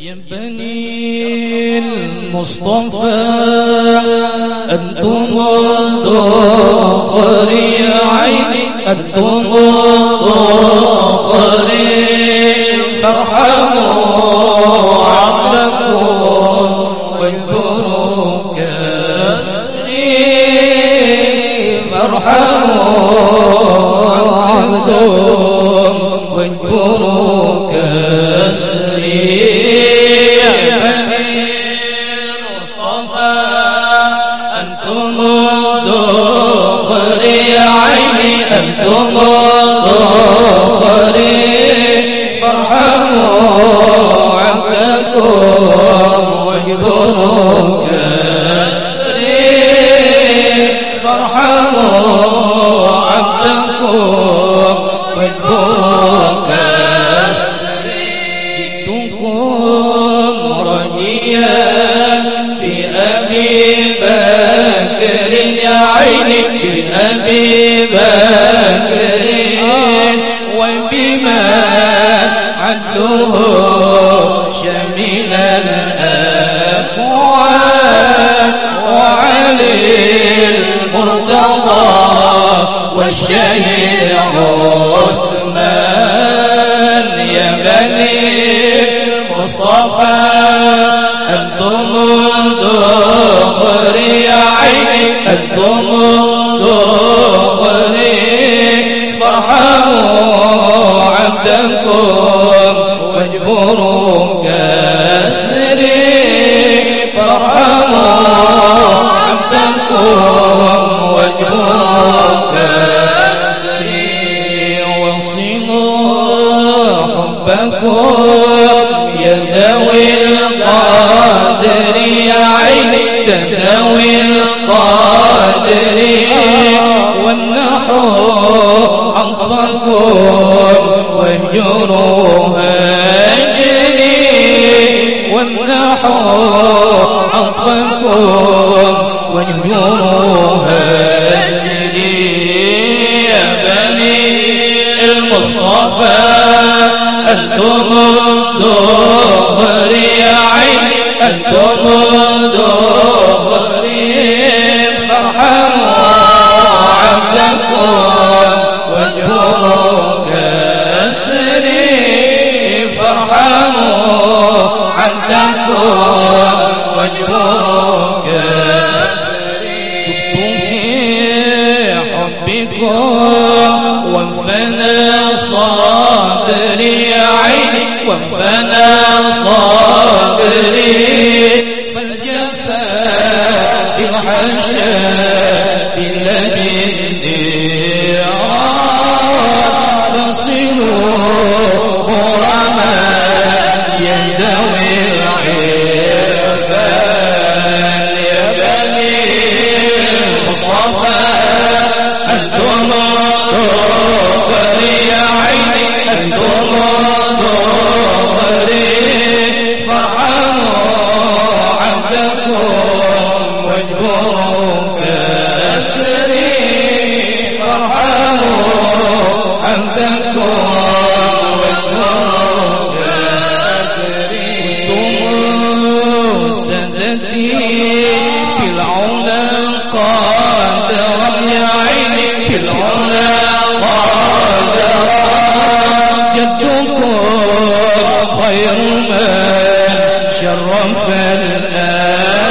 يا بني المصطفى أنتم ظهري عيني أنتم ظهري فارحموا عقلكم واذكروا كسري فارحموا عقلكم واذكروا أنتم ظهري فارحموا عبدكم واجبروا كسري فارحموا عبدكم واجبروا كسري جئتكم رجيا بأبي بكر يا عيني بأبي عدله شمل الأكوان وعلي المرتضى والشهيد عثمان. يا بني المصطفى أنتم يا عيني أنتم ظهري فارحموا عبدكم. حبكم يا ذوي القادر يا عيني ذوي القادر والنحو عضكم واهجروا هجري والنحو عضكم واهجروا هجري يا بني المصطفى. أنتم ظهري يا عيني أنتم ظهري فارحموا عبدكم واجبروا كسري فارحموا عبدكم واجبروا كسري حبكم وانفنى صابري عيني وانفنى صابري فالجفا في الحشاء الذي النيران فصلوا فارحموا عبدكم واجبروا كسري أنتم سادتي في العلا قادر يا عيني في العلا قادر جدكم خير من شرف الأكوان